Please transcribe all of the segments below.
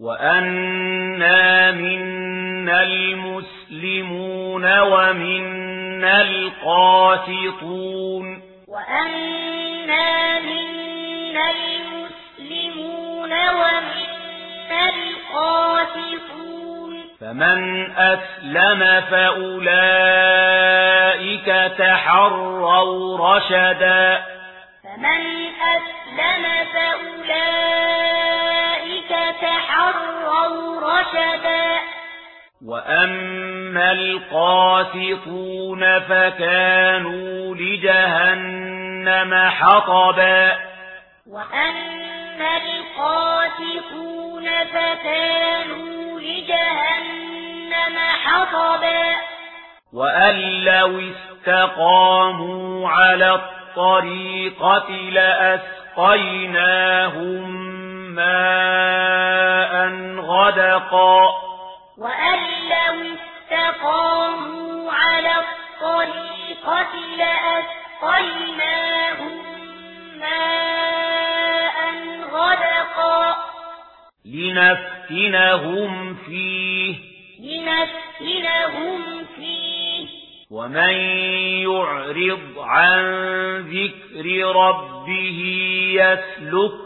وَأَنَّا مِنَّا الْمُسْلِمُونَ وَمِنَّا الْقَاسِطُونَ وَأَنَّا مِنَّا الْمُسْلِمُونَ وَمِنَّا الْقَاسِطُونَ فَمَنْ أَسْلَمَ فَأُولَئِكَ تَحَرَّوْا رَشَدًا فَمَنْ أَسْلَمَ فَأُولَئِكَ رشدا. وأما القاسطون فكانوا لجهنم حطبا. وأما القاسطون فكانوا لجهنم حطبا. وأن لو استقاموا على الطريقة لأسقيناهم ماء غدقا وأن لو استقاموا على الطريقة لأسقيناهم ماء غدقا. لنفتنهم فيه. لنفتنهم فيه. ومن يعرض عن ذكر ربه يسلك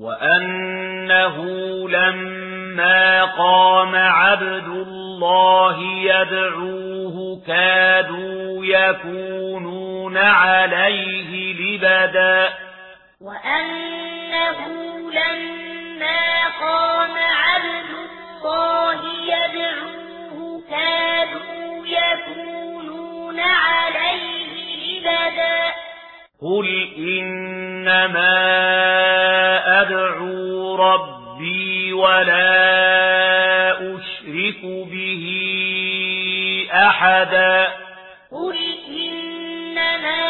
وَأَنَّهُ لَمَّا قَامَ عَبْدُ اللَّهِ يَدْعُوهُ كَادُوا يَكُونُونَ عَلَيْهِ لِبَدًا وَأَنَّهُ لَمَّا قَامَ عَبْدُ اللَّهِ يَدْعُوهُ كَادُوا يَكُونُونَ عَلَيْهِ لِبَدًا قُلْ إِنَّمَا أدعو ربي ولا أشرك به أحدا. قل إنما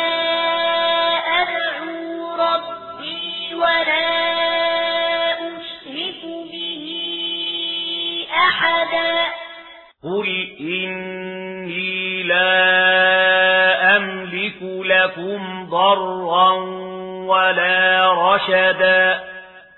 أدعو ربي ولا أشرك به أحدا. قل إني لا أملك لكم ضرا ولا رشدا.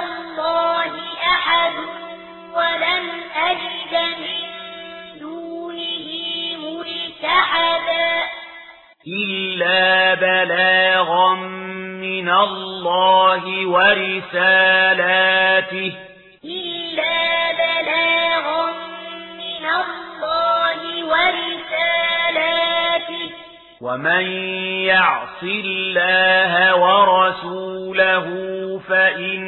الله أحد ولن أجد من دونه ملتحدا إلا بلاغا من الله ورسالاته. إلا بلاغا من الله ورسالاته. ومن يعص الله ورسوله فإن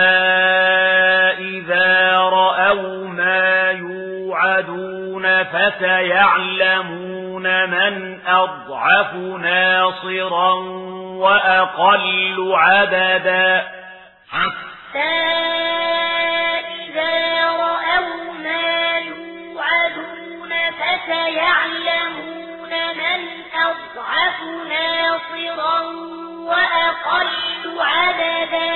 فسيعلمون من أضعف ناصرا وأقل عددا حتى إذا رأوا ما يوعدون فسيعلمون من أضعف ناصرا وأقل عددا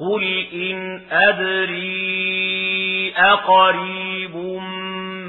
قل إن أدري أقريبا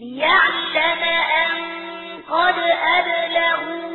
ليعلم أن قد أبلغوا